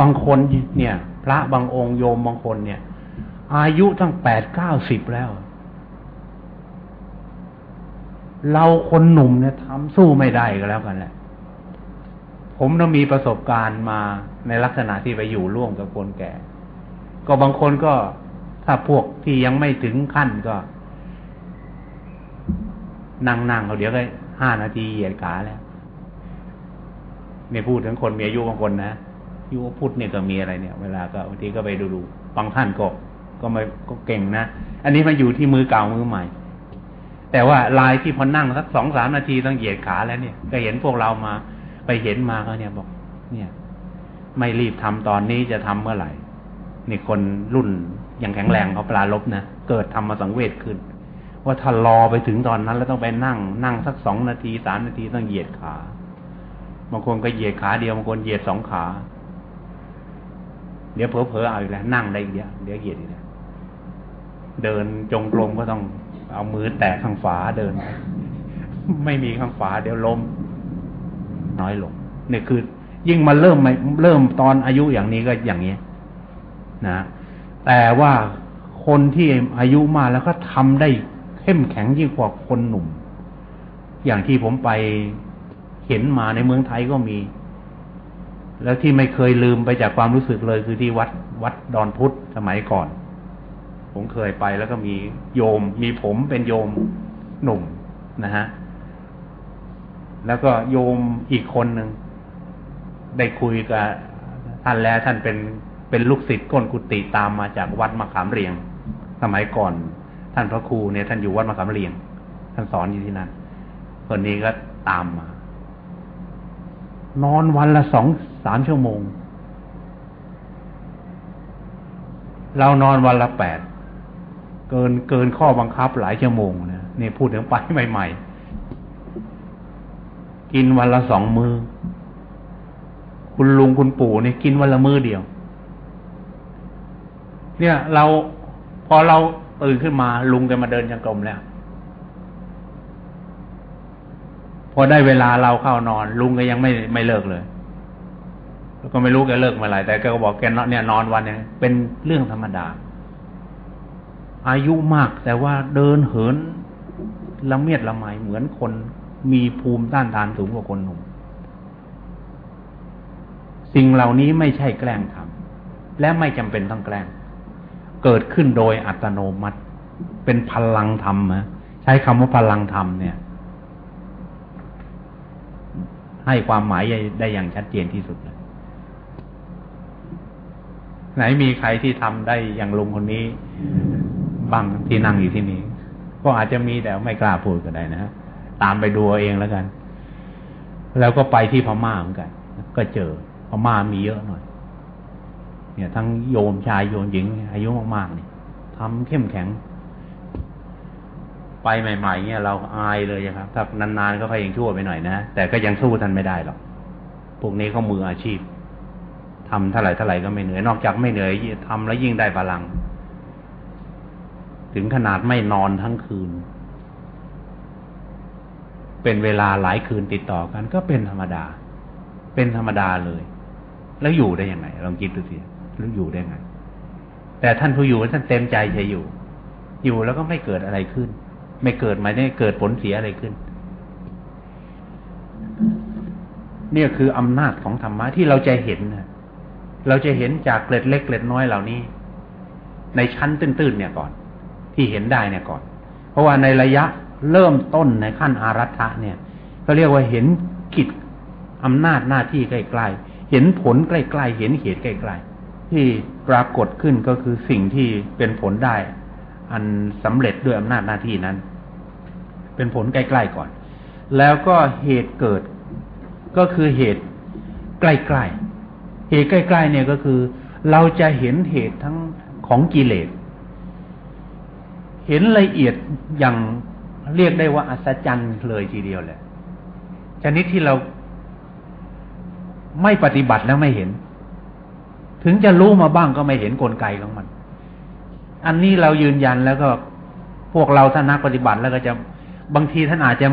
บางคนเนี่ย พระบางองค์โยมบางคนเนี่ย อายุตั้งแปดเก้าสิบแล้ว เราคนหนุ่มเนี่ยทำสู้ไม่ได้ก็แล้วกันแหละผมต้องมีประสบการณ์มาในลักษณะที่ไปอยู่ร่วมกับคนแก่ ก็บางคนก็ถ้าพวกที่ยังไม่ถึงขั้นก็นั่งนั่งเขาเดี๋ยวก็ห้านาทีเหยียดขาแล้วเนี่ยพูดถึงคนมีอายุบางคนนะ ยุพุทธเนี่ยก็มีอะไรเนี่ย เวลาก็บางทีก็ไปดูดูบางท่านก็ก็ไม่ก็เก่งนะอันนี้มันอยู่ที่มือเก่ามือใหม่ แต่ว่าลายที่พอนั่งสักสองสามนาทีต้องเหยียดขาแล้วเนี่ย ก็เห็นพวกเรามา ไปเห็นมาเขาเนี่ยบอก เนี่ย ไม่รีบทำตอนนี้จะทำเมื่อไหร่นี่คนรุ่นยังแข็งแรงเขาปลาลบนะเกิดทำมาสังเวชขึ้น ว่าถ้ารอไปถึงตอนนั้น แล้วต้องไปนั่ง นั่งสักสองนาทีสามนาทีต้องเหยียดขาบางคนก็เหยียดขาเดียวบางคนเหยียดสองขา เดี๋ยวเผลอๆเอาอีกแล้วนั่งได้อีกเดียวเดี๋ยวเหยียดอีกแล้วเดินจงกรมก็ต้องเอามือแตะข้างฝาเดิน ไม่มีข้างฝาเดี๋ยวล้มน้อยลงเนี่ยคือ ยิ่งมาเริ่มมาเริ่มตอนอายุอย่างนี้ก็อย่างนี้นะแต่ว่าคนที่อายุมากแล้วก็ทำได้เข้มแข็งยิ่งกว่าคนหนุ่ม อย่างที่ผมไปเห็นมาในเมืองไทยก็มี แล้วที่ไม่เคยลืมไปจากความรู้สึกเลยคือที่วัดวัดดอนพุทธสมัยก่อน ผมเคยไปแล้วก็มีโยม มีผมเป็นโยมหนุ่มนะฮะแล้วก็โยมอีกคนหนึ่งได้คุยกับท่านแล้วท่านเป็นเป็นลูกศิษย์ก้นกุฏิตามมาจากวัดมะขามเรียง สมัยก่อน ท่านพระครูเนี่ยท่านอยู่วัดมะขามเรียง ท่านสอนอยู่ที่นั่นคนนี้ก็ตามมา นอนวันละสอง สามชั่วโมง เรานอนวันละแปดเกินเกินข้อบังคับหลายชั่วโมงนะนี่พูดถึงไปใหม่ๆ กินวันละสองมือ คุณลุงคุณปู่เนี่ยกินวันละมือเดียว เนี่ย เราพอเราตื่นขึ้นมาลุงแกมาเดินยังกลมแล้ว พอได้เวลาเราเข้านอน ลุงก็ยังไม่ไม่เลิกเลย แล้วก็ไม่รู้แกเลิกเมื่อไหร่แต่แกก็บอกแกเนี่ยนอนวันเนี่ยเป็นเรื่องธรรมดา อายุมากแต่ว่าเดินเหินละเมียดละไมเหมือนคนมีภูมิต้านทานสูงกว่าคนหนุ่ม สิ่งเหล่านี้ไม่ใช่แกล้งทำและไม่จำเป็นต้องแกล้ง เกิดขึ้นโดยอัตโนมัติ เป็นพลังธรรมนะใช้คำว่าพลังธรรมเนี่ย ให้ความหมายได้อย่างชัดเจนที่สุดเลย ไหนมีใครที่ทำได้อย่างลุงคนนี้บ้างที่นั่งอยู่ที่นี่ก็อาจจะมีแต่ไม่กล้าพูดก็ได้นะฮะตามไปดูเองแล้วกัน แล้วก็ไปที่พม่าเหมือนกัน ก็เจอพม่ามีเยอะหน่อย เนี่ย ทั้งโยมชายโยมหญิง อายุมากๆเนี่ยทำเข้มแข็ง ไปใหม่ ๆ เนี่ยเราอายเลยครับ ถ้านานๆก็พยังชั่วไปหน่อยนะแต่ก็ยังสู้ท่านไม่ได้หรอกพวกนี้เขามืออาชีพ ทำเท่าไหร่เท่าไหร่ก็ไม่เหนื่อย นอกจากไม่เหนื่อยทำแล้วยิ่งได้พลัง ถึงขนาดไม่นอนทั้งคืน เป็นเวลาหลายคืนติดต่อกัน ก็เป็นธรรมดา เป็นธรรมดาเลย แล้วอยู่ได้ยังไงลองคิดดูสิแล้วอยู่ได้ไง แต่ท่านผู้อยู่ท่านเต็มใจจะอยู่ อยู่แล้วก็ไม่เกิดอะไรขึ้น ไม่เกิดหมายถึงเกิดผลเสียอะไรขึ้นเนี่ยคืออำนาจของธรรมะที่เราจะเห็นนะ เราจะเห็นจากเกล็ดเล็กเกล็ดน้อยเหล่านี้ ในชั้นตื้นๆเนี่ยก่อน ที่เห็นได้เนี่ยก่อน เพราะว่าในระยะเริ่มต้นในขั้นอารัฐะเนี่ยก็เรียกว่าเห็นกิจอำนาจหน้าที่ใกล้ๆเห็นผลใกล้ๆเห็นเหตุใกล้ๆที่ปรากฏขึ้นก็คือสิ่งที่เป็นผลได้ อันสำเร็จด้วยอำนาจหน้าที่นั้น เป็นผลใกล้ๆก่อน แล้วก็เหตุเกิดก็คือเหตุใกล้ๆ เหตุใกล้ๆเนี่ยก็คือ เราจะเห็นเหตุทั้งของกิเลส เห็นละเอียดอย่างเรียกได้ว่าอัศจรรย์เลยทีเดียวแหละ ชนิดที่เราไม่ปฏิบัติแล้วไม่เห็น ถึงจะรู้มาบ้างก็ไม่เห็นกลไกของมัน อันนี้เรายืนยันแล้วก็พวกเราท่านนักปฏิบัติแล้วก็จะบางทีท่านอาจจะ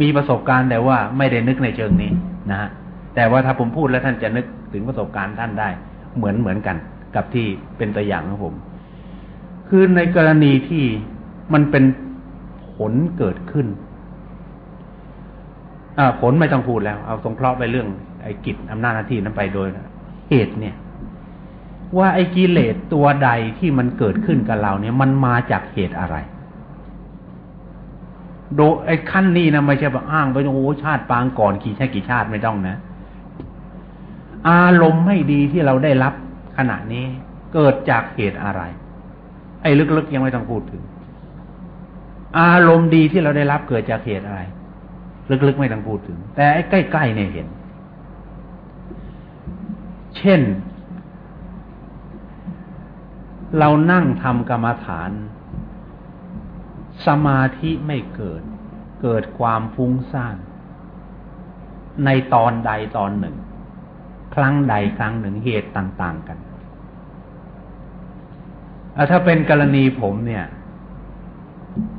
มีประสบการณ์แต่ว่าไม่ได้นึกในเชิงนี้นะฮะแต่ว่าถ้าผมพูดแล้วท่านจะนึก ถึงประสบการณ์ท่านได้ เหมือนเหมือนกัน กับที่เป็นตัวอย่างของผม คือในกรณีที่มันเป็นผลเกิดขึ้นผลไม่ต้องพูดแล้ว เอาสงเคราะห์ไปเรื่องไอ้กิจอำนาจหน้าที่นั้นไปโดยเหตุเนี่ย ว่าไอ้กิเลสตัวใดที่มันเกิดขึ้นกับเราเนี่ย มันมาจากเหตุอะไร โดไอ้ขั้นนี้นะไม่ใช่แบบอ้างไปโอ้ชาติปางก่อนกี่ชาติกี่ชาติไม่ต้องนะ อารมณ์ไม่ดีที่เราได้รับขณะนี้เกิดจากเหตุอะไร ไอ้ลึกๆยังไม่ต้องพูดถึง อารมณ์ดีที่เราได้รับเกิดจากเหตุอะไร ลึกๆไม่ต้องพูดถึง แต่ไอ้ใกล้ๆเนี่ยเห็น เช่น เรานั่งทำกรรมฐาน สมาธิไม่เกิด เกิดความฟุ้งซ่านในตอนใดตอนหนึ่ง ครั้งใดครั้งหนึ่งเหตุต่าง ๆกันถ้าเป็นกรณีผมเนี่ย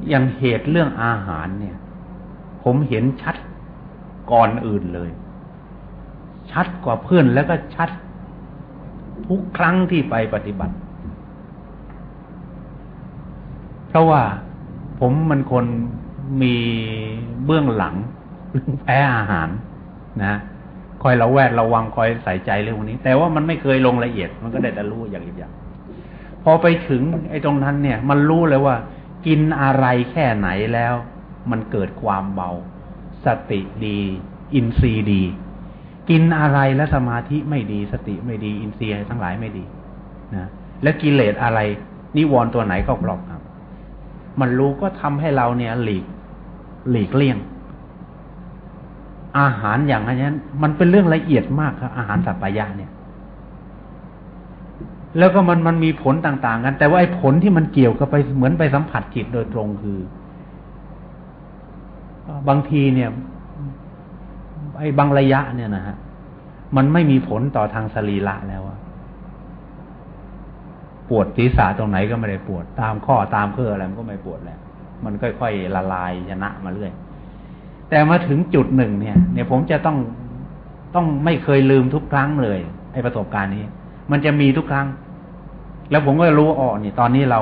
อย่างเหตุเรื่องอาหารเนี่ย ผมเห็นชัดก่อนอื่นเลย ชัดกว่าเพื่อนแล้วก็ชัด ทุกครั้งที่ไปปฏิบัติ เพราะว่าผมมันคนมีเบื้องหลังแพ้อาหารนะ คอยเราแวดระวังคอยใส่ใจเรื่องนี้ แต่ว่ามันไม่เคยลงละเอียด มันก็ได้แต่รู้อย่างอย่าง พอไปถึงไอ้ตรงนั้นเนี่ย มันรู้เลยว่า กินอะไรแค่ไหนแล้ว มันเกิดความเบา สติดี อินทรีย์ดี กินอะไรและสมาธิไม่ดี สติไม่ดี อินทรีย์ทั้งหลายไม่ดีนะและกิเลสอะไร นิวรณ์ตัวไหนก็ปลอกครับ มันรู้ก็ทำให้เราเนี่ยหลีก หลีกเลี่ยง อาหารอย่างนั้น มันเป็นเรื่องละเอียดมากครับ อาหารสัพพยะเนี่ย แล้วก็มันมันมีผลต่าง ๆ กัน แต่ว่าไอ้ผลที่มันเกี่ยวกับไปเหมือนไปสัมผัสจิตโดยตรงคือ บางทีเนี่ย ไอ้บางระยะเนี่ยนะฮะมันไม่มีผลต่อทางสรีระแล้วปวดศีรษะตรงไหนก็ไม่ได้ปวด ตามข้อตามเพื่ออะไรมันก็ไม่ปวดแล้ว มันค่อยๆละลายชนะมาเรื่อย แต่มาถึงจุดหนึ่งเนี่ย เนี่ยผมจะต้องต้องไม่เคยลืมทุกครั้งเลยไอ้ประสบการณ์นี้ มันจะมีทุกครั้ง แล้วผมก็รู้อ๋อนี่ตอนนี้เรา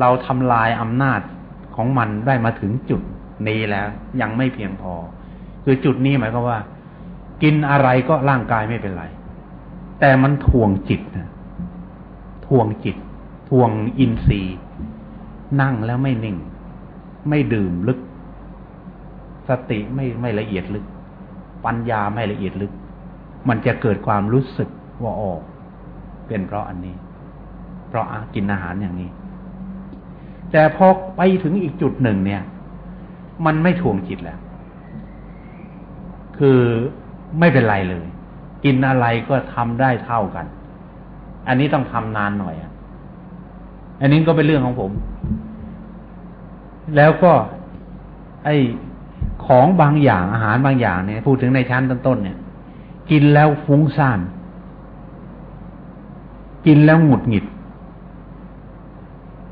เราทำลายอำนาจของมันได้มาถึงจุดนี้แล้ว ยังไม่เพียงพอ คือจุดนี้หมายความว่า กินอะไรก็ร่างกายไม่เป็นไร แต่มันทวงจิตนะทวงจิตทวงอินทรีย์ นั่งแล้วไม่นิ่ง ไม่ดื่มลึก สติไม่ไม่ละเอียดลึก ปัญญาไม่ละเอียดลึก มันจะเกิดความรู้สึกว่าออกเป็นเพราะอันนี้ เพราะกินอาหารอย่างนี้ แต่พอไปถึงอีกจุดหนึ่งเนี่ย มันไม่ทวงจิตแล้ว คือไม่เป็นไรเลย กินอะไรก็ทำได้เท่ากัน อันนี้ต้องทำนานหน่อยอันนี้ก็เป็นเรื่องของผม แล้วก็ ไอ้ ของบางอย่างอาหารบางอย่างเนี่ย พูดถึงในชั้นต้นๆเนี่ย กินแล้วฟุ้งซ่าน กินแล้วหงุดหงิด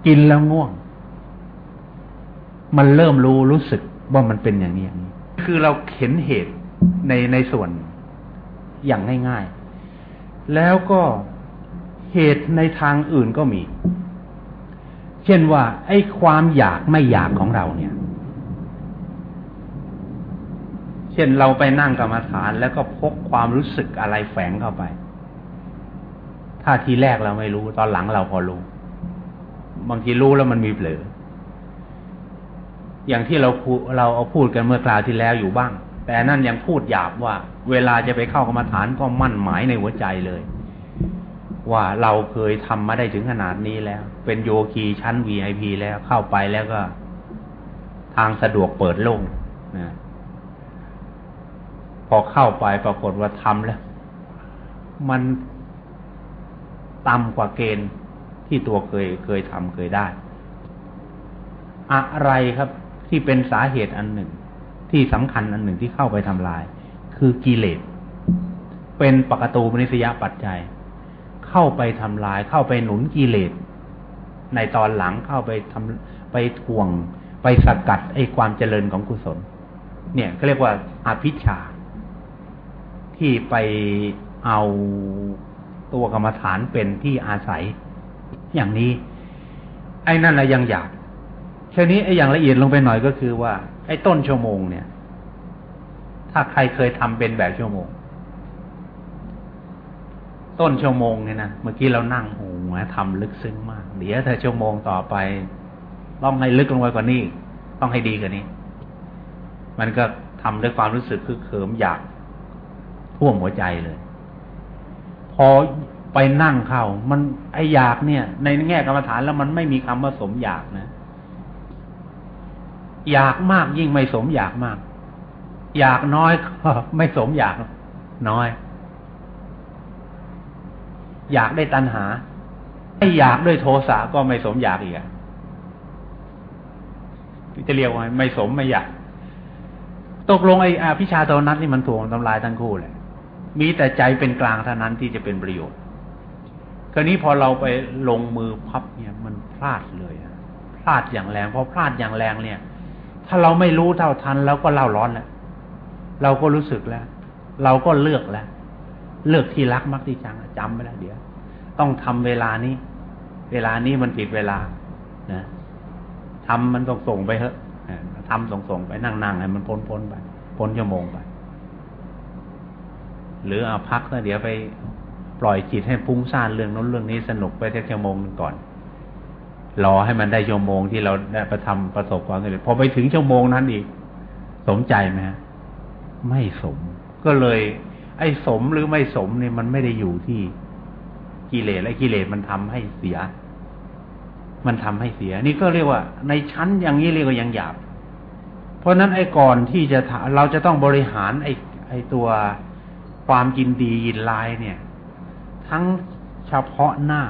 กินแล้วง่วง มันเริ่มรู้รู้สึกว่ามันเป็นอย่างนี้อย่างนี้ คือเราเห็นเหตุในในส่วนอย่างง่ายๆ แล้วก็เหตุในทางอื่นก็มี เช่นว่า ไอ้ความอยากไม่อยากของเราเนี่ย เช่นเราไปนั่งกรรมฐานแล้วก็พกความรู้สึกอะไรแฝงเข้าไป ถ้าทีแรกเราไม่รู้ตอนหลังเราพอรู้ บางทีรู้แล้วมันมีเผลอ อย่างที่เราเราเอาพูดกันเมื่อคราวที่แล้วอยู่บ้าง แต่นั่นยังพูดหยาบว่า เวลาจะไปเข้ากรรมฐานก็มั่นหมายในหัวใจเลย ว่าเราเคยทำมาได้ถึงขนาดนี้แล้ว เป็นโยคีชั้น VIP แล้วเข้าไปแล้วก็ ทางสะดวกเปิดโล่งนะ พอเข้าไปปรากฏว่าทำแล้ว มันต่ำกว่าเกณฑ์ที่ตัวเคยเคยทำเคยได้ อะไรครับที่เป็นสาเหตุอันหนึ่ง ที่สำคัญอันหนึ่งที่เข้าไปทำลาย คือกิเลสเป็นปกตูมนิสยปัจจัย เข้าไปทำลาย เข้าไปหนุนกิเลสในตอนหลังเข้าไปทำไปทวง ไปสกัดไอ้ความเจริญของกุศล เนี่ยก็เรียกว่าอาภิชา ที่ไปเอาตัวกรรมฐานเป็นที่อาศัย อย่างนี้ ไอ้นั่นแหละยังอยากแค่นี้ไอ้อย่างละเอียดลงไปหน่อยก็คือว่า ไอ้ต้นชั่วโมงเนี่ย ถ้าใครเคยทำเป็นแบบชั่วโมง ต้นชั่วโมงเนี่ยนะเมื่อกี้เรานั่งโอ้โหทำลึกซึ้งมาก เดี๋ยวถ้าชั่วโมงต่อไป ต้องให้ลึกลงไปกว่านี้ ต้องให้ดีกว่านี้ มันก็ทำด้วยความรู้สึกคือเขิมอยาก ท่วมหัวใจเลย พอไปนั่งเข้า มันไออยากเนี่ย ในแง่กรรมฐานแล้วมันไม่มีคำว่าสมอยากนะ อยากมากยิ่งไม่สมอยากมาก อยากน้อยก็ไม่สมอยากน้อย อยากได้ตัณหาไม่อยากด้วยโทสะก็ไม่สมอยากอีกอะจะเรียกว่าไม่สมไม่อยาก ตกลงไอ้อภิชาโทนัทนี่มันถ่วงทำลายทั้งคู่เลย มีแต่ใจเป็นกลางเท่านั้นที่จะเป็นประโยชน์คราวนี้พอเราไปลงมือพับเนี่ยมันพลาดเลยพลาดอย่างแรงพอพลาดอย่างแรงเนี่ย ถ้าเราไม่รู้เท่าทันเราก็เล่าร้อนแล้วเราก็รู้สึกแล้ว เราก็เลือกแล้ว เลือกที่รักมักที่ชังจำไปแล้วเดี๋ยวต้องทำเวลานี้ เวลานี้มันผิดเวลานะทำมันส่งส่งไปเถอะทำส่งส่งไปนั่งนั่งให้มันพ้นพ้นไปพ้นชั่วโมงไป หรือเอาพักแล้วเดี๋ยวไปปล่อยจิตให้พุ่งซ่านเรื่องนั้นเรื่องนี้สนุกไปแค่ชั่วโมงนึงก่อน รอให้มันได้ชั่วโมงที่เราได้ประทำประสบความสำเร็จพอไปถึงชั่วโมงนั้นอีก สมใจไหมฮะไม่สม ก็เลย ไอ้สมหรือไม่สมเนี่ยมันไม่ได้อยู่ที่กิเลสและกิเลสมันทำให้เสีย มันทำให้เสีย นี่ก็เรียกว่า ในชั้นอย่างนี้เรียกว่ายังหยาบ เพราะนั้นไอ้ก่อนที่จะเราจะต้องบริหารไอ้ไอ้ตัว ความยินดียินลายเนี่ย ทั้งเฉพาะหน้า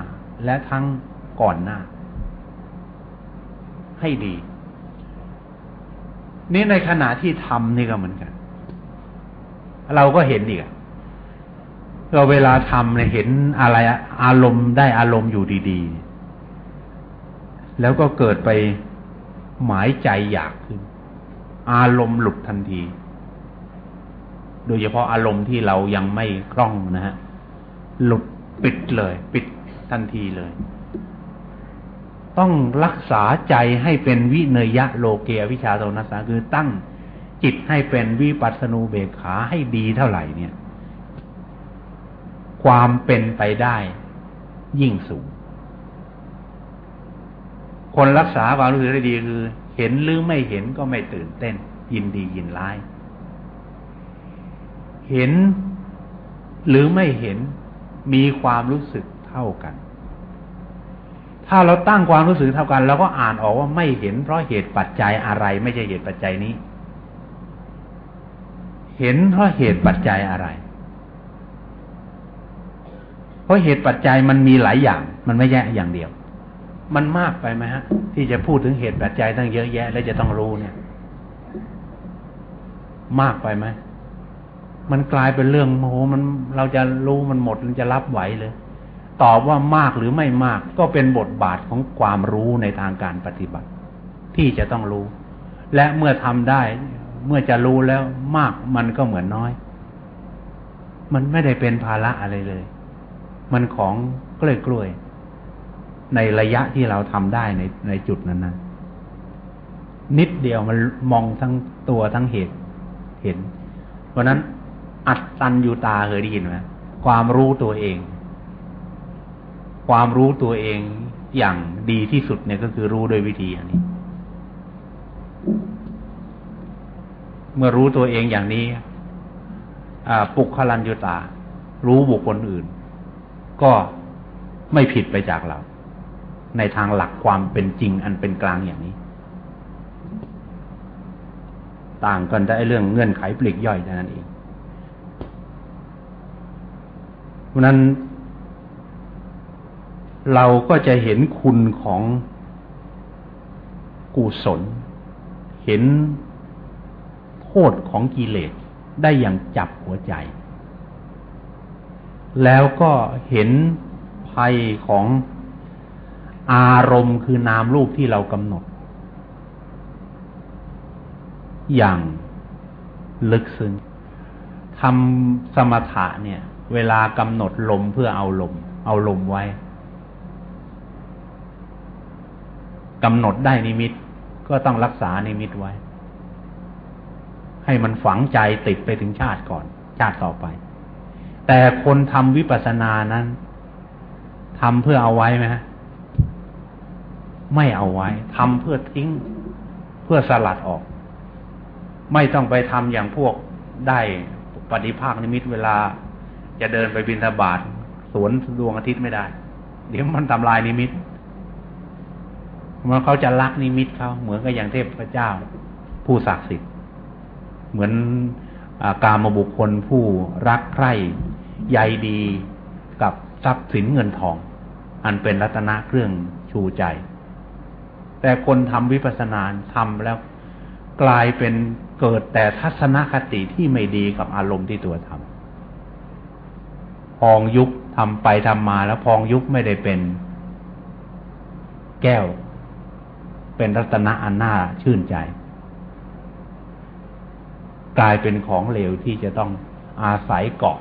และทั้งก่อนหน้า ให้ดี นี่ในขณะที่ทำนี่ก็เหมือนกัน เราก็เห็นอีกเราเวลาทำเนี่ยเห็นอะไรอารมณ์ได้อารมณ์อยู่ดีๆ แล้วก็เกิดไปหมายใจอยากขึ้น อารมณ์หลุดทันที โดยเฉพาะอารมณ์ที่เรายังไม่คล่องนะฮะหลุดปิดเลย ปิดทันทีเลย ต้องรักษาใจให้เป็นวิเนยะโลเกวิชาโทนัสสาคือตั้งจิตให้เป็นวิปัสสนูเบกขาให้ดีเท่าไหร่เนี่ย ความเป็นไปได้ยิ่งสูง คนรักษาความรู้สึกได้ดีคือ เห็นหรือไม่เห็นก็ไม่ตื่นเต้น ยินดียินร้าย เห็นหรือไม่เห็นมีความรู้สึกเท่ากัน ถ้าเราตั้งความรู้สึกเท่ากันเราก็อ่านออกว่าไม่เห็น เพราะเหตุปัจจัยอะไร ไม่ใช่เหตุปัจจัยนี้ เห็นเพราะเหตุปัจจัยอะไร เพราะเหตุปัจจัยมันมีหลายอย่าง มันไม่แยกอย่างเดียว มันมากไปไหมฮะ ที่จะพูดถึงเหตุปัจจัยตั้งเยอะแยะ แล้วจะต้องรู้เนี่ย มากไปไหม มันกลายเป็นเรื่องโอ้โหมันเราจะรู้มันหมดมันจะรับไหวเลย ตอบว่ามากหรือไม่มากก็เป็นบทบาทของความรู้ในทางการปฏิบัติ ที่จะต้องรู้ และเมื่อทำได้เมื่อจะรู้แล้วมากมันก็เหมือนน้อย มันไม่ได้เป็นภาระอะไรเลย มันของกล้วยกล้วยในระยะที่เราทำได้ในในจุดนั้นนะนิดเดียวมันมองทั้งตัวทั้งเหตุเห็น เพราะนั้น อัตตันยูตาเคยได้ยินไหมความรู้ตัวเอง ความรู้ตัวเองอย่างดีที่สุดเนี่ยก็คือรู้โดยวิธีอย่างนี้ เมื่อรู้ตัวเองอย่างนี้ปุกขลันยุตา รู้บุคคลอื่น ก็ไม่ผิดไปจากเรา ในทางหลักความเป็นจริงอันเป็นกลางอย่างนี้ ต่างกันได้เรื่องเงื่อนไขปลีกย่อยเท่านั้นเอง ราะนั้น เราก็จะเห็นคุณของกุศล เห็นโทษของกิเลสได้อย่างจับหัวใจ แล้วก็เห็นภัยของอารมณ์คือนามรูปที่เรากำหนด อย่างลึกซึ้งทำสมถะเนี่ย เวลากำหนดลมเพื่อเอาลม เอาลมไว้กำหนดได้นิมิตก็ต้องรักษานิมิตไว้ ให้มันฝังใจติดไปถึงชาติก่อน ชาติต่อไป แต่คนทำวิปัสสนานั้นทำเพื่อเอาไว้ไหมไม่เอาไว้ทำเพื่อทิ้งเพื่อสลัดออก ไม่ต้องไปทำอย่างพวกได้ปฏิภาคนิมิตเวลา จะเดินไปบินทบาทสวนดวงอาทิตย์ไม่ได้ เดี๋ยวมันทำลายนิมิตมันเขาจะรักนิมิตเขาเหมือนกับอย่างเทพพระเจ้า ผู้ศักดิ์สิทธิ์ เหมือนอาการมบุคคลผู้รักใคร่ใยดีกับทรัพย์สินเงินทอง อันเป็นรัตนะเครื่องชูใจ แต่คนทำวิปัสสนาทำแล้วกลายเป็นเกิดแต่ทัศนคติที่ไม่ดีกับอารมณ์ที่ตัวทำ พองยุบทำไปทำมาแล้วพองยุบไม่ได้เป็นแก้ว เป็นรัตนะอันน่าชื่นใจ กลายเป็นของเลวที่จะต้องอาศัยเกาะ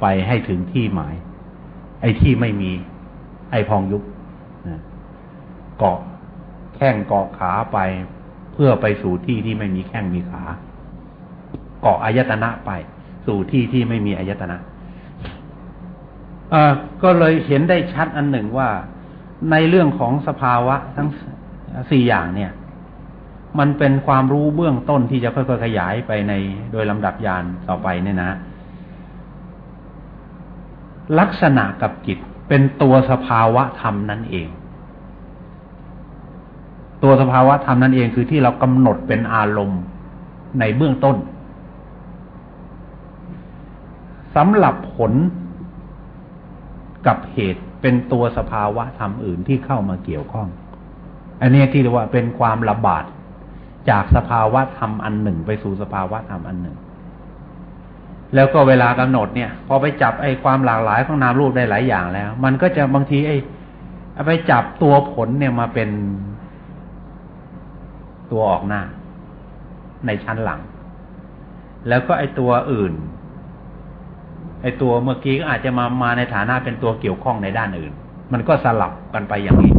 ไปให้ถึงที่หมาย ไอ้ที่ไม่มี ไอ้พองยุบเกาะแข้งเกาะขาไปเพื่อไปสู่ที่ที่ไม่มีแข้งมีขา เกาะอายตนะไป สู่ที่ที่ไม่มีอายตนะก็เลยเห็นได้ชัดอันหนึ่งว่าในเรื่องของสภาวะทั้งสี่อย่างเนี่ย มันเป็นความรู้เบื้องต้นที่จะค่อยๆขยายไปในโดยลำดับยานต่อไปเนี่ยนะ ลักษณะกับกิจเป็นตัวสภาวะธรรมนั่นเอง ตัวสภาวะธรรมนั่นเองคือที่เรากำหนดเป็นอารมณ์ในเบื้องต้น สำหรับผลกับเหตุเป็นตัวสภาวะธรรมอื่นที่เข้ามาเกี่ยวข้อง อันนี้ที่เรียกว่าเป็นความระบาดจากสภาวะธรรมอันหนึ่งไปสู่สภาวะธรรมอันหนึ่ง แล้วก็เวลากำหนดเนี่ย พอไปจับไอ้ความหลากหลายของนามรูปได้หลายอย่างแล้ว มันก็จะบางทีไอ้ไปจับตัวผลเนี่ยมาเป็นตัวออกหน้า ในชั้นหลัง แล้วก็ไอ้ตัวอื่น ไอตัวเมื่อกี้ก็อาจจะมามาในฐานะเป็นตัวเกี่ยวข้องในด้านอื่น มันก็สลับกันไปอย่างนี้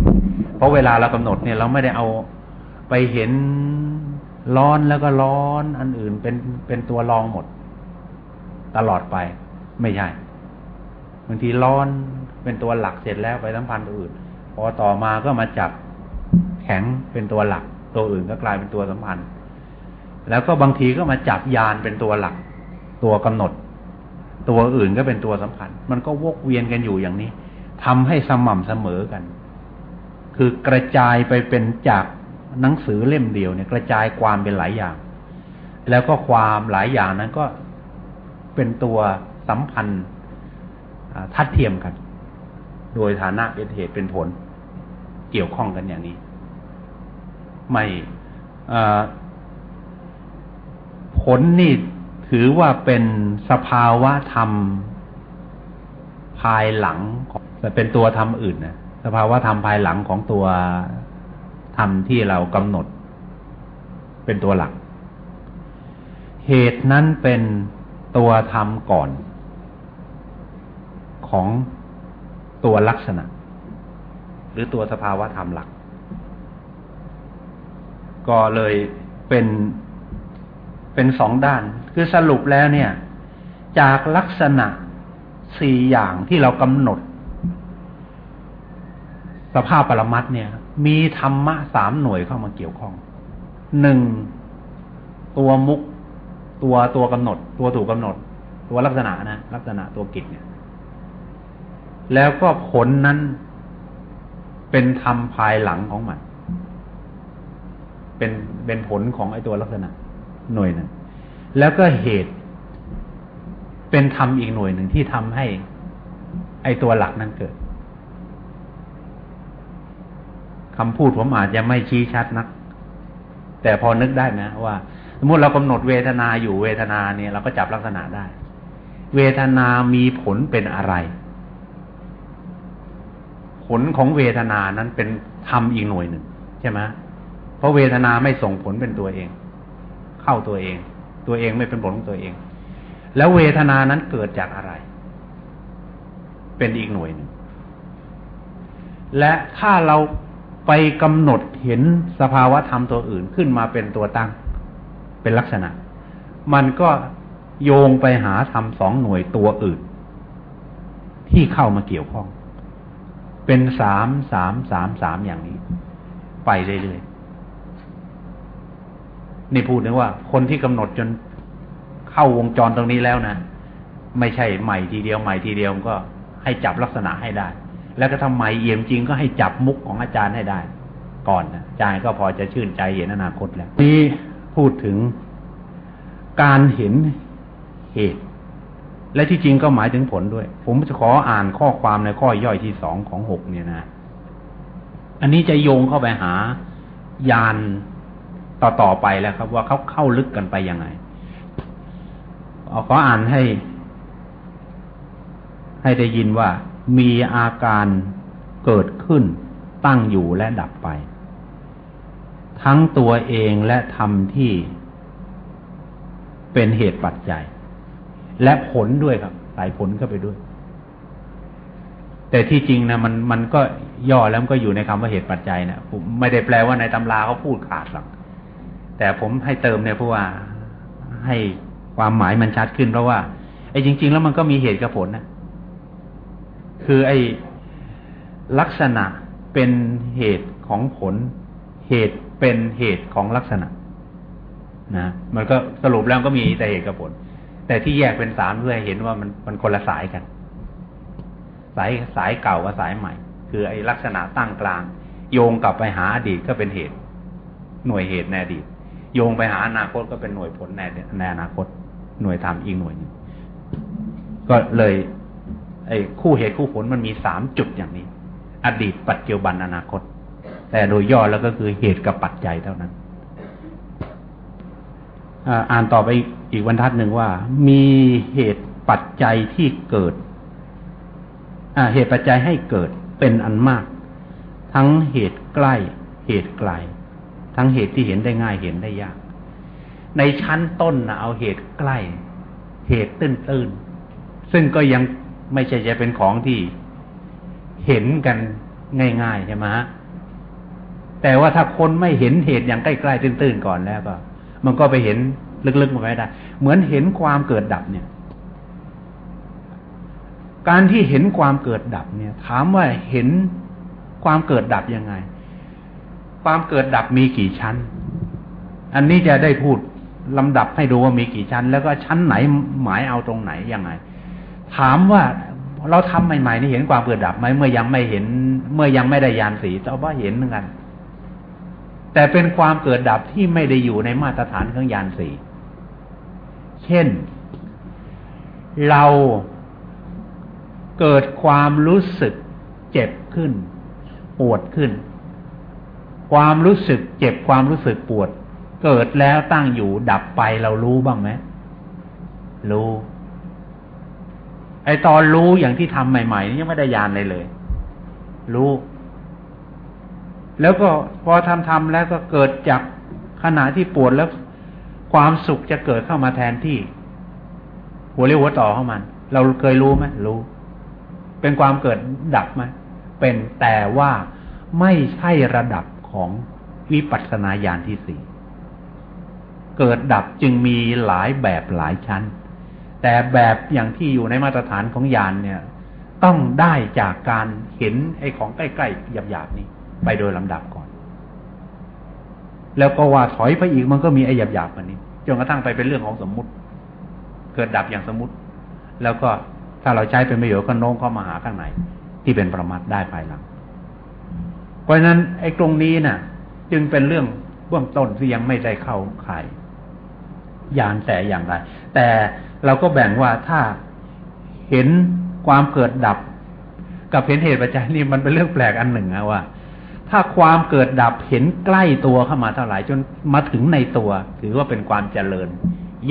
เพราะเวลาเรากำหนดเนี่ยเราไม่ได้เอาไปเห็นร้อนแล้วก็ร้อนอันอื่นเป็นเป็นตัวรองหมด ตลอดไป ไม่ใช่บางทีร้อนเป็นตัวหลักเสร็จแล้วไปสัมพันธ์ตัวอื่น พอต่อมาก็มาจับแข็งเป็นตัวหลัก ตัวอื่นก็กลายเป็นตัวสัมพันธ์ แล้วก็บางทีก็มาจับยานเป็นตัวหลัก ตัวกำหนด ตัวอื่นก็เป็นตัวสำคัญ มันก็วกเวียนกันอยู่อย่างนี้ทำให้สม่ำเสมอกัน คือกระจายไปเป็นจากหนังสือเล่มเดียวเนี่ยกระจายความเป็นหลายอย่าง แล้วก็ความหลายอย่างนั้นก็เป็นตัวสัมพันธ์ทัดเทียมกัน โดยฐานะเป็นเหตุเป็นผล เกี่ยวข้องกันอย่างนี้ ไม่ผลนี่ ถือว่าเป็นสภาวะธรรม ภายหลังแต่เป็นตัวธรรมอื่นนะสภาวะธรรมภายหลังของตัวธรรมที่เรากำหนด เป็นตัวหลัก เหตุนั้นเป็นตัวธรรมก่อน ของตัวลักษณะ หรือตัวสภาวะธรรมหลัก ก็เลยเป็น เป็นสองด้าน คือสรุปแล้วเนี่ย จากลักษณะสี่อย่างที่เรากำหนด สภาพปรมัตเนี่ย มีธรรมะสามหน่วยเข้ามาเกี่ยวข้องหนึ่งตัวมุก ตัวตัวกำหนด ตัวถูกกำหนด ตัวลักษณะนะลักษณะตัวกิจเนี่ย แล้วก็ผลนั้นเป็นธรรมภายหลังของมัน เป็นเป็นผลของไอ้ตัวลักษณะ หน่วยหนึ่ง แล้วก็เหตุ เป็นธรรมอีกหน่วยหนึ่งที่ทำให้ ไอตัวหลักนั้นเกิดคำพูดผมอาจจะไม่ชี้ชัดนัก แต่พอนึกได้นะว่า สมมติเรากำหนดเวทนาอยู่เวทนาเนี่ยเราก็จับลักษณะได้ เวทนามีผลเป็นอะไร ผลของเวทนานั้นเป็นธรรมอีกหน่วยหนึ่งใช่ไหมเพราะเวทนาไม่ส่งผลเป็นตัวเอง เข้าตัวเอง ตัวเองไม่เป็นผลของตัวเอง แล้วเวทนานั้นเกิดจากอะไร เป็นอีกหน่วยหนึ่ง และถ้าเราไปกำหนดเห็นสภาวะธรรมตัวอื่นขึ้นมาเป็นตัวตั้ง เป็นลักษณะ มันก็โยงไปหาธรรมสองหน่วยตัวอื่น ที่เข้ามาเกี่ยวข้อง เป็นสามสามสามสามอย่างนี้ ไปเรื่อย นี่พูดถึงว่า คนที่กำหนดจนเข้าวงจรตรงนี้แล้วนะไม่ใช่ใหม่ทีเดียวใหม่ทีเดียวก็ให้จับลักษณะให้ได้ แล้วก็ทำไมเอี่ยมจริงก็ให้จับมุกของอาจารย์ให้ได้ ก่อนนะอาจารย์ก็พอจะชื่นใจเห็นอนาคตแล้วนี่พูดถึงการเห็นเหตุ และที่จริงก็หมายถึงผลด้วย ผมจะขออ่านข้อความในข้อย่อยที่สองของหกเนี่ยนะ อันนี้จะโยงเข้าไปหายาน ต่อๆไปแล้วครับ ว่าเขาเข้าลึกกันไปยังไงเอาขออ่านให้ ให้ได้ยินว่า มีอาการเกิดขึ้น ตั้งอยู่และดับไป ทั้งตัวเองและธรรมที่เป็นเหตุปัจจัย และผลด้วยครับใส่ผลเข้าไปด้วย แต่ที่จริงนะมันมันก็ย่อแล้วก็อยู่ในคำว่าเหตุปัจจัยนะไม่ได้แปลว่าในตำราเขาพูดขาดหรอก แต่ผมให้เติมเนี่ยเพราะว่าให้ความหมายมันชัดขึ้นเพราะว่าไอ้จริง ๆ แล้วมันก็มีเหตุกับผลนะคือไอ้ลักษณะเป็นเหตุของผล เหตุเป็นเหตุของลักษณะนะมันก็สรุปแล้วก็มีแต่เหตุกับผล แต่ที่แยกเป็นสามเพื่อให้เห็นว่ามันมันคนละสายกัน สายสายเก่ากับสายใหม่ คือไอ้ลักษณะตั้งกลาง โยงกลับไปหาอดีตก็เป็นเหตุ หน่วยเหตุในอดีต โยงไปหาอนาคตก็เป็นหน่วยผลในในอนาคต หน่วยธรรมอีกหน่วยนึงก็เลยไอ้คู่เหตุคู่ผลมันมีสามจุดอย่างนี้ อดีตปัจจุบันอนาคต แต่โดยย่อแล้วก็คือเหตุกับปัจจัยเท่านั้นอ่านต่อไปอีกบรรทัดหนึ่งว่า มีเหตุปัจจัยที่เกิดเหตุปัจจัยให้เกิดเป็นอันมาก ทั้งเหตุใกล้เหตุไกล ทั้งเหตุที่เห็นได้ง่ายเห็นได้ยาก ในชั้นต้นนะเอาเหตุใกล้ เหตุตื้นตื้นซึ่งก็ยังไม่ใช่จะเป็นของที่เห็นกันง่ายๆใช่ไหมฮะแต่ว่าถ้าคนไม่เห็นเหตุอย่างใกล้ๆตื้นๆก่อนแล้วก็ มันก็ไปเห็นลึกๆมาไม่ได้ เหมือนเห็นความเกิดดับเนี่ย การที่เห็นความเกิดดับเนี่ย ถามว่าเห็นความเกิดดับยังไง ความเกิดดับมีกี่ชั้น อันนี้จะได้พูดลำดับให้ดูว่ามีกี่ชั้น แล้วก็ชั้นไหนหมายเอาตรงไหนยังไง ถามว่าเราทำใหม่ๆนี่เห็นความเกิดดับไหมเมื่อยังไม่เห็น เมื่อยังไม่ได้ยานสีแต่ว่าเห็นเหมือนกัน แต่เป็นความเกิดดับที่ไม่ได้อยู่ในมาตรฐานของยานสีเช่น เราเกิดความรู้สึกเจ็บขึ้นปวดขึ้น ความรู้สึกเจ็บความรู้สึกปวด เกิดแล้วตั้งอยู่ดับไปเรารู้บ้างไหมรู้ไอตอนรู้อย่างที่ทำใหม่ๆนี่ยังไม่ได้ยานเลยเลย รู้ แล้วก็พอทำทำแล้วก็เกิดจากขณะที่ปวดแล้วความสุขจะเกิดเข้ามาแทนที่ หัวเรียวหัวต่อเข้ามัน เราเคยรู้ไหมรู้ เป็นความเกิดดับไหมเป็นแต่ว่าไม่ใช่ระดับ ของวิปัสสนาญาณที่สี่เกิดดับจึงมีหลายแบบหลายชั้น แต่แบบอย่างที่อยู่ในมาตรฐานของญาณเนี่ย ต้องได้จากการเห็นไอ้ของใกล้ๆหยาบๆนี้ ไปโดยลำดับก่อน แล้วก็ว่าถอยไปอีกมันก็มีไอ้หยาบๆมันนี้จนกระทั่งไปเป็นเรื่องของสมมุติ เกิดดับอย่างสมมุติ แล้วก็ถ้าเราใช้เป็นประโยชน์ก็โน้มเข้ามาหาข้างในที่เป็นประมาทได้ภายหลัง ราะฉะนั้นไอ้ตรงนี้น่ะ จึงเป็นเรื่องเบื้องต้นที่ยังไม่ได้เข้าข่ายยานแต่อย่างไร แต่เราก็แบ่งว่าถ้าเห็นความเกิดดับ กับเห็นเหตุปัจจัยนี่มันเป็นเรื่องแปลกอันหนึ่งนะว่า ถ้าความเกิดดับเห็นใกล้ตัวเข้ามาเท่าไหร่จนมาถึงในตัว ถือว่าเป็นความเจริญ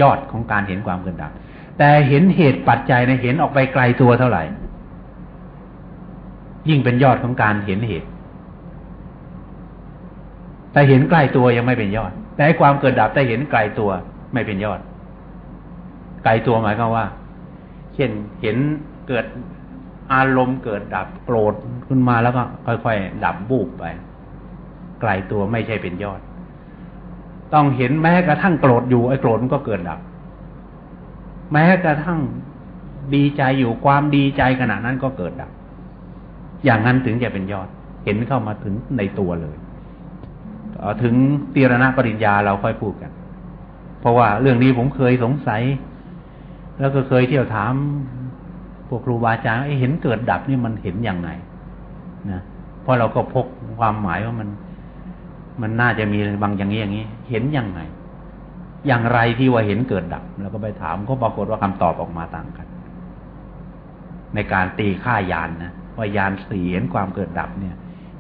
ยอดของการเห็นความเกิดดับ แต่เห็นเหตุปัจจัยในเห็นออกไปไกลตัวเท่าไหร่ ยิ่งเป็นยอดของการเห็นเหตุ แต่เห็นใกล้ตัวยังไม่เป็นยอด แต่ความเกิดดับแต่เห็นไกลตัวไม่เป็นยอด ไกลตัวหมายความว่า เช่นเห็นเกิดอารมณ์เกิดดับโกรธขึ้นมาแล้วก็ค่อยๆ ดับบูบไป ไกลตัวไม่ใช่เป็นยอด ต้องเห็นแม้กระทั่งโกรธอยู่ไอ้โกรธมันก็เกิดดับ แม้กระทั่งดีใจอยู่ความดีใจขณะนั้นก็เกิดดับ อย่างนั้นถึงจะเป็นยอด เห็นเข้ามาถึงในตัวเลย ถึงตีรณปริญญาเราค่อยพูดกัน เพราะว่าเรื่องนี้ผมเคยสงสัย แล้วก็เคยเที่ยวถามพวกครูบาอาจารย์เห็นเกิดดับนี่มันเห็นอย่างไงนะเพราะเราก็พกความหมายว่ามัน มันน่าจะมีบางอย่างนี้อย่างนี้ เห็นอย่างไง อย่างไรที่ว่าเห็นเกิดดับ แล้วก็ไปถามก็ปรากฏว่าคำตอบออกมาต่างกัน ในการตีค่ายานนะว่ายานสี่เห็นความเกิดดับเนี่ย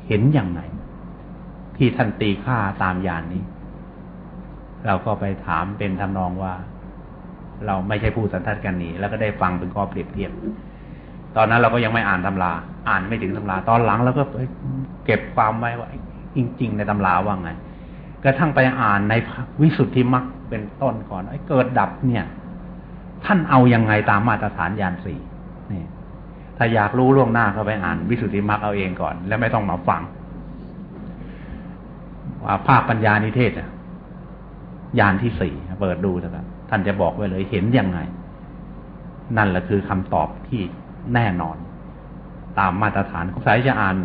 เห็นอย่างไง ที่ท่านตีค่าตามยานนี้ เราก็ไปถามเป็นทำนองว่า เราไม่ใช่ผู้สันทัดกันนี้ แล้วก็ได้ฟังเป็นข้อเปรียบเทียบ ตอนนั้นเราก็ยังไม่อ่านตำรา อ่านไม่ถึงตำรา ตอนหลังเราก็เก็บความไว้ว่าจริง ๆ ในตำราว่าไงกระทั่งไปอ่านในวิสุทธิมรรคเป็นต้นก่อนไอ้เกิดดับเนี่ย ท่านเอายังไงตามมาตรฐานยานสี่นี่ถ้าอยากรู้ล่วงหน้าก็ไปอ่านวิสุทธิมรรคเอาเองก่อน แล้วไม่ต้องมาฟัง ภาคปัญญานิเทศยานที่สี่เปิดดูนะครับท่านจะบอกไว้เลยเห็นยังไง นั่นแหละคือคำตอบที่แน่นอน ตามมาตรฐานสายจะอ่าน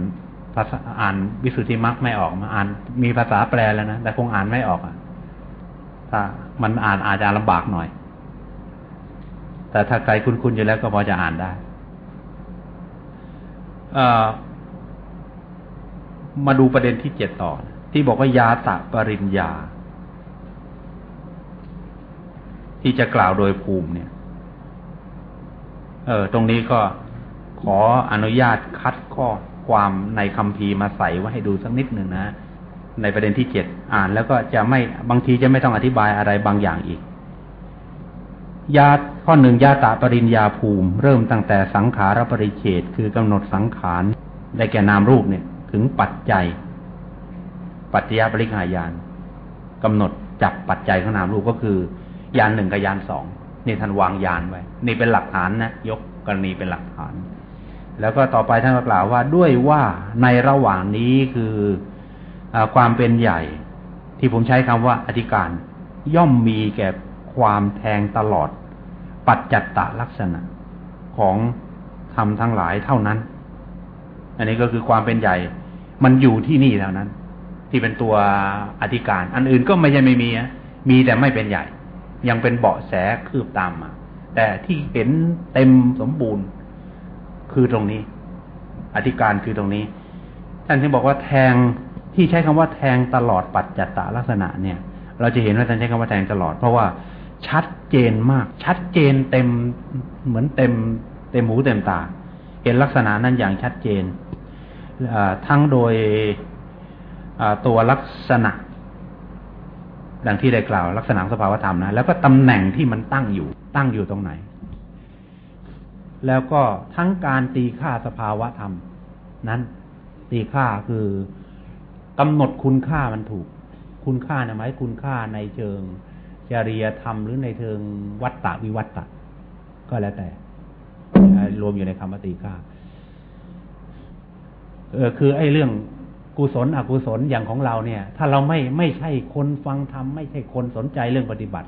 ภาษาอ่านวิสุทธิมรรคไม่ออกมาอ่าน มีภาษาแปลแล้วนะแต่คงอ่านไม่ออกอะถ้ามันอ่านอาจจะลำบากหน่อย แต่ถ้าใครคุ้นๆอยู่แล้วก็พอจะอ่านได้มาดูประเด็นที่เจ็ดต่อ ที่บอกว่ายาตะปริญญา ที่จะกล่าวโดยภูมิเนี่ย เออ ตรงนี้ก็ขออนุญาตคัดข้อความในคำพีมาใส่ไว้ให้ดูสักนิดหนึ่งนะ ในประเด็นที่เจ็ดอ่านแล้วก็จะไม่บางทีจะไม่ต้องอธิบายอะไรบางอย่างอีกยาข้อหนึ่งยาตะปริญญาภูมิ เริ่มตั้งแต่สังขารปริเฉดคือกำหนดสังขารได้แก่นามรูปเนี่ย ถึงปัจจัย ปัจจยปริหายานกำหนดจับปัจจัยของนามรูปก็คือยานหนึ่งกับยานสองนี่ท่านวางยานไว้ นี่เป็นหลักฐานนะยกกรณีเป็นหลักฐาน แล้วก็ต่อไปท่านกล่าวว่าด้วยว่าในระหว่างนี้คืออความเป็นใหญ่ที่ผมใช้คำว่าอธิการ ย่อมมีแก่ความแทงตลอด ปัจจัตตลักษณะของธรรมทั้งหลายเท่านั้น อันนี้ก็คือความเป็นใหญ่ มันอยู่ที่นี่เท่านั้น ที่เป็นตัวอธิการ อันอื่นก็ไม่ใช่ไม่มีมีแต่ไม่เป็นใหญ่ ยังเป็นเบาะแสคืบตามมา แต่ที่เห็นเต็มสมบูรณ์คือตรงนี้ อธิการคือตรงนี้ท่านที่บอกว่าแทงที่ใช้คำว่าแทงตลอดปัจจัตตลักษณะเนี่ย เราจะเห็นว่าท่านใช้คำว่าแทงตลอด เพราะว่าชัดเจนมาก ชัดเจนเต็มเหมือนเต็ม เต็มหูเต็มตา เห็นลักษณะนั้นอย่างชัดเจนทั้งโดย ตัวลักษณะ ดังที่ได้กล่าว ลักษณะสภาวธรรมนะ แล้วก็ตำแหน่งที่มันตั้งอยู่ ตั้งอยู่ตรงไหน แล้วก็ทั้งการตีค่าสภาวธรรม นั้น ตีค่าคือกำหนดคุณค่ามันถูก คุณค่านะหมคุณค่าในเชิงจริยธรรมหรือในเชิงวัตตะวิวัตตะ ก็แล้วแต่ รวมอยู่ในคำว่าตีค่าคือไอ้เรื่อง กุศลอกุศลอย่างของเราเนี่ย ถ้าเราไม่ไม่ใช่คนฟังธรรมไม่ใช่คนสนใจเรื่องปฏิบัติ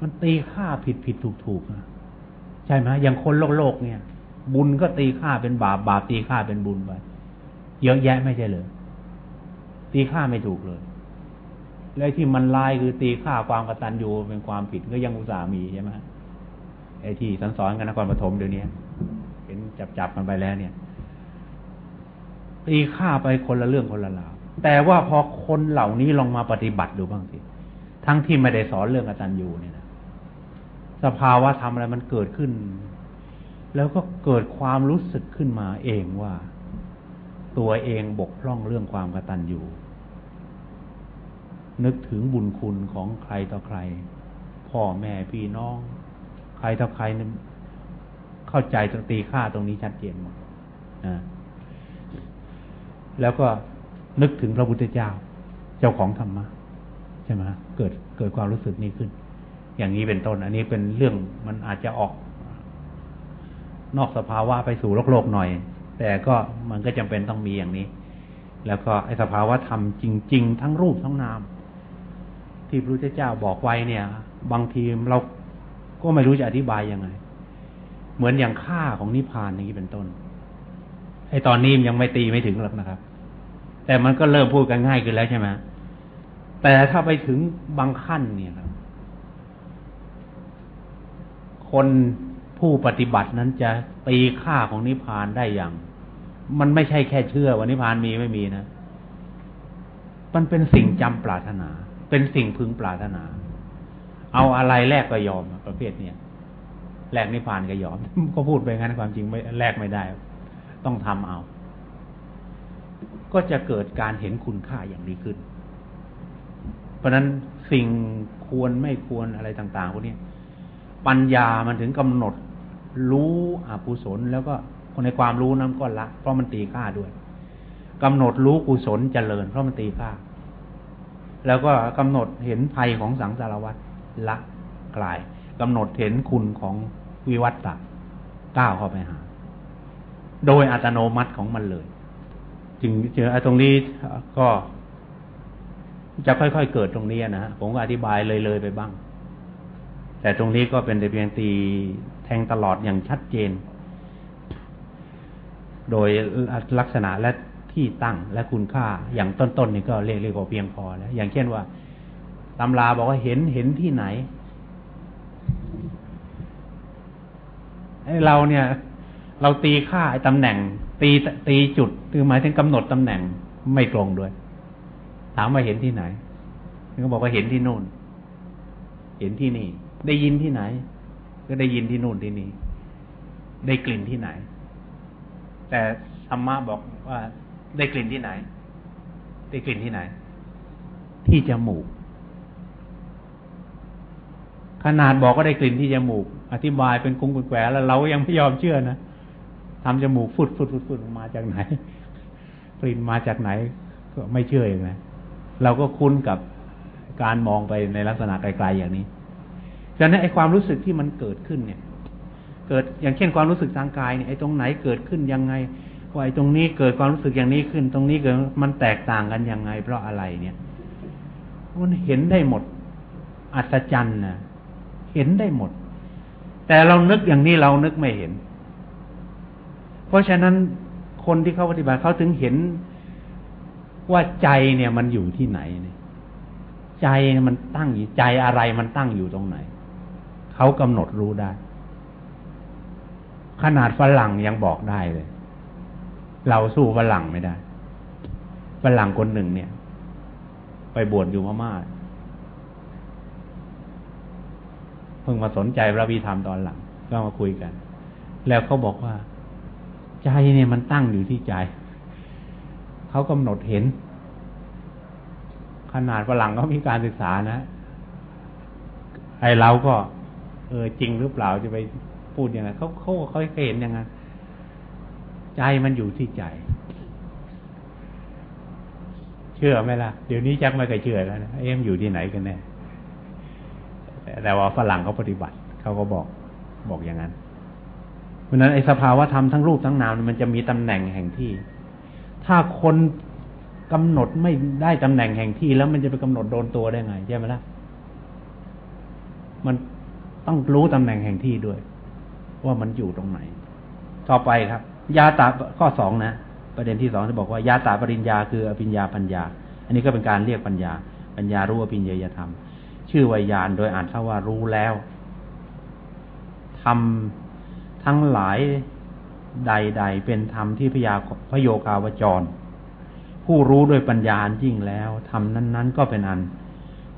มันตีค่าผิดผิดถูกถูกใช่ไหมอย่างคนโลกโลกเนี่ย บุญก็ตีค่าเป็นบาปบาปตีค่าเป็นบุญไปเยอะแยะไม่ใช่เลยตีค่าไม่ถูกเลยแล้ที่มันลายคือตีค่าความกตัญญูเป็นความผิดก็ยังอุตส่ามีใช่ไหมไอ้ที่สอนสอนกันนครปฐมเดี๋ยวนี้เห็นจับจับกันไปแล้วเนี่ย ตีค่าไปคนละเรื่องคนละราวแต่ว่าพอคนเหล่านี้ลองมาปฏิบัติดูบ้างสิ ทั้งที่ไม่ได้สอนเรื่องอาจารย์ยูเนี่ยนะสภาวะทำอะไรมันเกิดขึ้น แล้วก็เกิดความรู้สึกขึ้นมาเองว่า ตัวเองบกพร่องเรื่องความกตัญญูนึกถึงบุญคุณของใครต่อใคร พ่อแม่พี่น้อง ใครต่อใครเข้าใจตีค่าตรงนี้ชัดเจนหมดนะ แล้วก็นึกถึงพระพุทธเจ้า เจ้าของธรรมะใช่ไหมเกิดเกิดความรู้สึกนี้ขึ้น อย่างนี้เป็นต้น อันนี้เป็นเรื่องมันอาจจะออก นอกสภาวะไปสู่โลกโลกหน่อย แต่ก็มันก็จำเป็นต้องมีอย่างนี้ แล้วก็ไอสภาวะธรรมจริง ๆ ทั้งรูปทั้งนาม ที่พระพุทธเจ้าบอกไว้เนี่ย บางทีเราก็ไม่รู้จะอธิบายยังไง เหมือนอย่างค่าของนิพพานอย่างนี้เป็นต้นไอตอนนี้ยังไม่ตีไม่ถึงหรอกนะครับ แต่มันก็เริ่มพูดกันง่ายขึ้นแล้วใช่ไหมแต่ถ้าไปถึงบางขั้นเนี่ยครับ คนผู้ปฏิบัตินั้นจะตีค่าของนิพพานได้อย่าง มันไม่ใช่แค่เชื่อว่านิพพานมีไม่มีนะ มันเป็นสิ่งจำปรารถนา เป็นสิ่งพึงปรารถนา เอาอะไรแลกก็ยอมประเภทเนี้ยแลกนิพพานก็ยอม ก็พูดไปงั้นความจริงไม่แลกไม่ได้ ต้องทำเอา ก็จะเกิดการเห็นคุณค่าอย่างนี้ขึ้น เพราะนั้นสิ่งควรไม่ควรอะไรต่างๆพวกนี้ปัญญามันถึงกำหนดรู้อกุศลแล้วก็ในความรู้นั้นก็ละ เพราะมันตีค่าด้วยกำหนดรู้กุศลเจริญ เพราะมันตีค่า แล้วก็กำหนดเห็นภัยของสังสารวัฏละกลายกำหนดเห็นคุณของวิวัตตะก้าวเข้าไปหา โดยอัตโนมัติของมันเลย จึงเจอตรงนี้ก็จะค่อยๆเกิดตรงนี้นะผมก็อธิบายเลยๆไปบ้าง แต่ตรงนี้ก็เป็นแต่เพียงตีแทงตลอดอย่างชัดเจน โดยลักษณะและที่ตั้งและคุณค่าอย่างต้นๆนี่ก็เรียกเรียกว่าเพียงพอแล้วอย่างเช่นว่าตำราบอกว่าเห็นเห็นที่ไหนไอเราเนี่ย เราตีค่าไอ้ตำแหน่ง ตีตีจุดคือหมายถึงกำหนดตำแหน่งไม่ตรงด้วย ถามว่าเห็นที่ไหนเขาบอกว่าเห็นที่นู่น เห็นที่นี่ ได้ยินที่ไหน ก็ได้ยินที่นู่นที่นี่ ได้กลิ่นที่ไหน แต่ธรรมะบอกว่า ได้กลิ่นที่ไหน ได้กลิ่นที่ไหน ที่จมูก ขนาดบอกก็ได้กลิ่นที่จมูก อธิบายเป็นกุ้งเป็นแกวแล้วเรายังไม่ยอมเชื่อนะ ทำจมูกฟุดฟุดฟุดฟุดมาจากไหนกลิ่นมาจากไหน ก็ไม่เชื่อองไรเราก็คุ้นกับการมองไปในลักษณะไกลๆอย่างนี้ฉะนั้นไอ้ความรู้สึกที่มันเกิดขึ้นเนี่ย เกิดอย่างเช่นความรู้สึกทางกายเนี่ยไอ้ตรงไหนเกิดขึ้นยังไงว่าไอ้ตรงนี้เกิดความรู้สึกอย่างนี้ขึ้น ตรงนี้เกิดมันแตกต่างกันยังไง เพราะอะไรเนี่ยมันเห็นได้หมด อัศจรรย์นะเห็นได้หมด แต่เรานึกอย่างนี้เรานึกไม่เห็น เพราะฉะนั้นคนที่เขาปฏิบัติเขาถึงเห็นว่าใจเนี่ยมันอยู่ที่ไหนเนี่ยใจมันตั้งอยู่ใจอะไรมันตั้งอยู่ตรงไหน เขากำหนดรู้ได้ ขนาดฝรั่งยังบอกได้เลย เราสู้ฝรั่งไม่ได้ฝรั่งคนหนึ่งเนี่ย ไปบวชอยู่พม่าเพิ่งมาสนใจพระวิธรรมตอนหลัง ก็มาคุยกัน แล้วเขาบอกว่า ใจเนี่ยมันตั้งอยู่ที่ใจ เขากำหนดเห็น ขนาดฝรั่งเขามีการศึกษานะ ไอเราก็ เออจริงหรือเปล่าจะไปพูดยังไงเขาเขาเขาเห็นยังไงใจมันอยู่ที่ใจ เชื่อไหมล่ะ เดี๋ยวนี้จักไม่เคยเชื่อแล้วนะเอ็มอยู่ที่ไหนกันแน่แต่ว่าฝรั่งเขาปฏิบัติ เขาก็บอกบอกอย่างนั้น ราะนั้นไอ้สภาวะธรรมทั้งรูปทั้งนามมันจะมีตำแหน่งแห่งที่ ถ้าคนกำหนดไม่ได้ตำแหน่งแห่งที่แล้วมันจะไปกำหนดโดนตัวได้ไงใช่ไหมล่ะมันต้องรู้ตำแหน่งแห่งที่ด้วย ว่ามันอยู่ตรงไหน ต่อไปครับ ยาตาข้อสองนะประเด็นที่สองจะบอกว่ายาตาปริญญาคืออภิญญาปัญญา อันนี้ก็เป็นการเรียกปัญญา ปัญญารู้อภิญญาธรรม ชื่อวิญญาณโดยอ่านเท่าว่ารู้แล้วทำ ทั้งหลายใด ๆ เป็นธรรมที่พยาพโยกาวจร ผู้รู้ด้วยปัญญายิ่งแล้วธรรมนั้น ๆ ก็เป็นอัน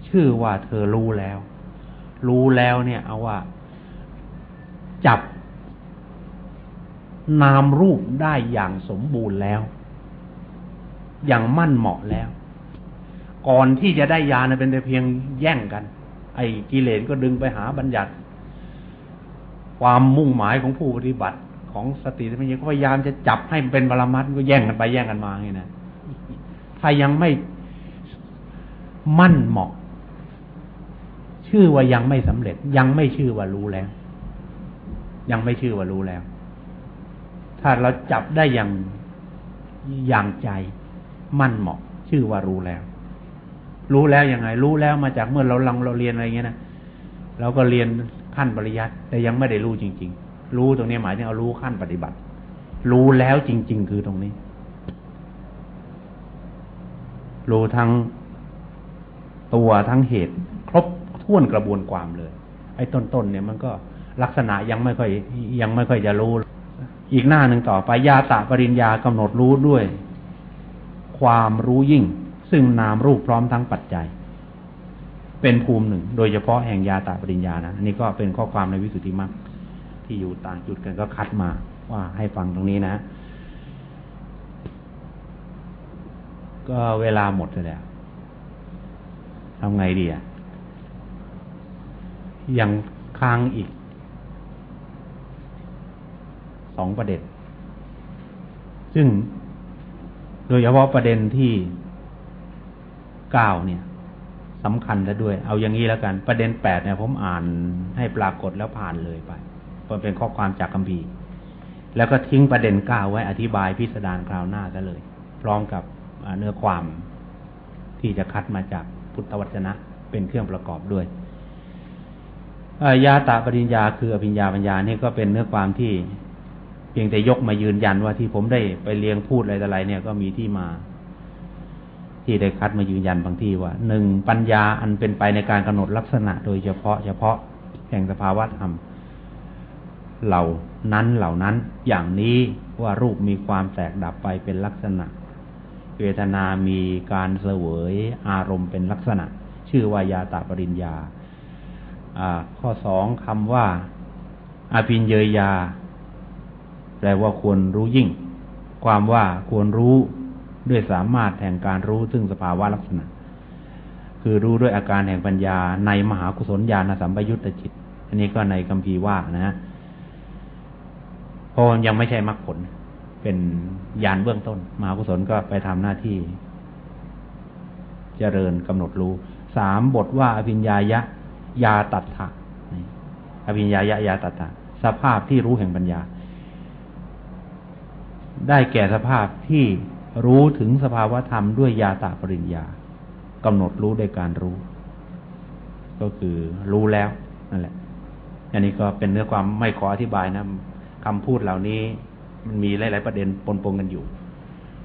ชื่อว่าเธอรู้แล้ว รู้แล้วเนี่ย เอาว่า จับ นามรูปได้อย่างสมบูรณ์แล้ว อย่างมั่นเหมาะแล้ว ก่อนที่จะได้ยานะเป็นแต่เพียงแย่งกัน ไอ้กิเลสก็ดึงไปหาบัญญัติ ความมุ่งหมายของผู้ปฏิบัติของสติสัมปชัญญะก็พยายามจะจับให้มันเป็นปรมัตก็แย่งกันไปแย่งกันมาไงนะถ้ายังไม่มั่นเหมาะ ชื่อว่ายังไม่สำเร็จ ยังไม่ชื่อว่ารู้แล้ว ยังไม่ชื่อว่ารู้แล้ว ถ้าเราจับได้อย่างอย่างใจ มั่นเหมาะ ชื่อว่ารู้แล้ว รู้แล้วยังไง รู้แล้วมาจากเมื่อเราลังเราเรียนอะไรเงี้ยนะเราก็เรียน ขั้นปริยัติแต่ยังไม่ได้รู้จริง ๆ รู้ตรงนี้หมายถึงเอารู้ขั้นปฏิบัติ รู้แล้วจริง ๆ คือตรงนี้ รู้ทั้งตัวทั้งเหตุ ครบถ้วนกระบวนความเลย ไอ้ต้นๆเนี่ยมันก็ลักษณะยังไม่ค่อยยังไม่ค่อยจะรู้ อีกหน้าหนึ่งต่อไปยาตะปริญญากำหนดรู้ด้วย ความรู้ยิ่ง ซึ่งนามรูปพร้อมทั้งปัจจัย เป็นภูมิหนึ่ง โดยเฉพาะแห่งยาตะปริญญานะอันนี้ก็เป็นข้อความในวิสุทธิมรรคที่อยู่ต่างจุดกันก็คัดมาว่าให้ฟังตรงนี้นะ ก็เวลาหมดแล้วทำไงดีอะยังค้างอีกสองประเด็น ซึ่งโดยเฉพาะประเด็นที่เก้าเนี่ย สำคัญแล้วด้วย เอาอย่างนี้แล้วกัน ประเด็นแปดเนี่ย ผมอ่านให้ปรากฏแล้วผ่านเลยไปมันเป็นข้อความจากคัมภีร์แล้วก็ทิ้งประเด็นเก้าไว้อธิบายพิสดารคราวหน้าซะเลย พร้อมกับเนื้อความที่จะคัดมาจากพุทธวจนะเป็นเครื่องประกอบด้วยยาตาปริญญาคืออภิญญาปัญญานี่ก็เป็นเนื้อความที่เพียงแต่ยกมายืนยันว่าที่ผมได้ไปเรียงพูดอะไรอะไรเนี่ยก็มีที่มา ที่ได้คัดมายืนยันบางที่ว่าหนึ่งปัญญาอันเป็นไปในการกำหนดลักษณะ โดยเฉพาะเฉพาะแห่งสภาวะธรรมเหล่านั้นเหล่านั้นอย่างนี้ว่ารูปมีความแตกดับไปเป็นลักษณะ เวทนามีการเสวยอารมณ์เป็นลักษณะ ชื่อว่ายาตาปริญญา ข้อสองคำว่าอาปินเยยาแปลว่าควรรู้ยิ่ง ความว่าควรรู้ ด้วยสามารถแห่งการรู้ซึ่งสภาวะลักษณะ คือรู้ด้วยอาการแห่งปัญญาในมหากุศลญาณสัมปยุตตจิต อันนี้ก็ในคำพีว่านะเพราะยังไม่ใช่มรรคผล เป็นยานเบื้องต้น มหากุศลก็ไปทำหน้าที่ เจริญกำหนดรู้สามบทว่าอภิญญายะ ยาตัถะอภิญญายะยาตัถะสภาพที่รู้แห่งปัญญา ได้แก่สภาพที่ รู้ถึงสภาวธรรมด้วยยาตาปริญญากำหนดรู้ด้วยการรู้ ก็คือรู้แล้วนั่นแหละ อันนี้ก็เป็นเนื้อความไม่ขออธิบายนะคำพูดเหล่านี้ มันมีหลาย ๆ ประเด็นปนปงกันอยู่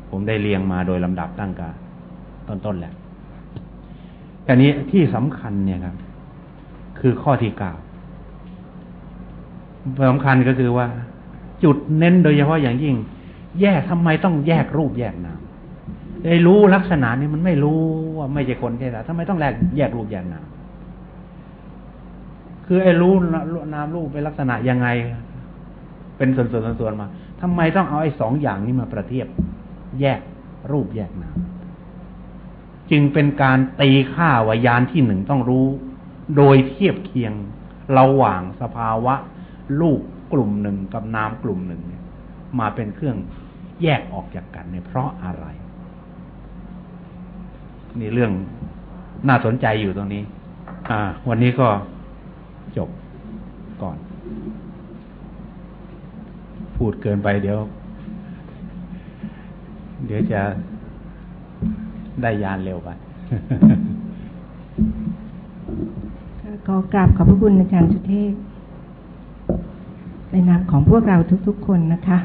ผมได้เรียงมาโดยลำดับตั้งกาต้นๆแหละแต่นี้ที่สำคัญเนี่ยครับ คือข้อที่เก้าสำคัญก็คือว่า จุดเน้นโดยเฉพาะอย่างยิ่ง แยกทำไมต้องแยกรูปแยกนามไอ้รู้ลักษณะนี้มันไม่รู้ว่าไม่ใช่คนใช่ไหมทำไมต้องแยกแยกรูปแยกนามคือไอ้รู้นามรูปเป็นลักษณะยังไง เป็นส่วนๆๆมาทำไมต้องเอาไอ้สองอย่างนี้มาประเทียบ แยกรูปแยกนามจึงเป็นการตีค่าวายานที่หนึ่งต้องรู้ โดยเทียบเคียงระหว่างสภาวะ รูปกลุ่มหนึ่งกับนามกลุ่มหนึ่ง มาเป็นเครื่องแยกออกจากกันเนี่ยเพราะอะไร นี่เรื่องน่าสนใจอยู่ตรงนี้ อ่า วันนี้ก็จบก่อน พูดเกินไปเดี๋ยว เดี๋ยวจะได้ยานเร็วไปขอกราบขอบพระคุณอาจารย์สุเทพในนามของพวกเราทุกๆคนนะคะ